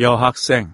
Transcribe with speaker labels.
Speaker 1: 여학생,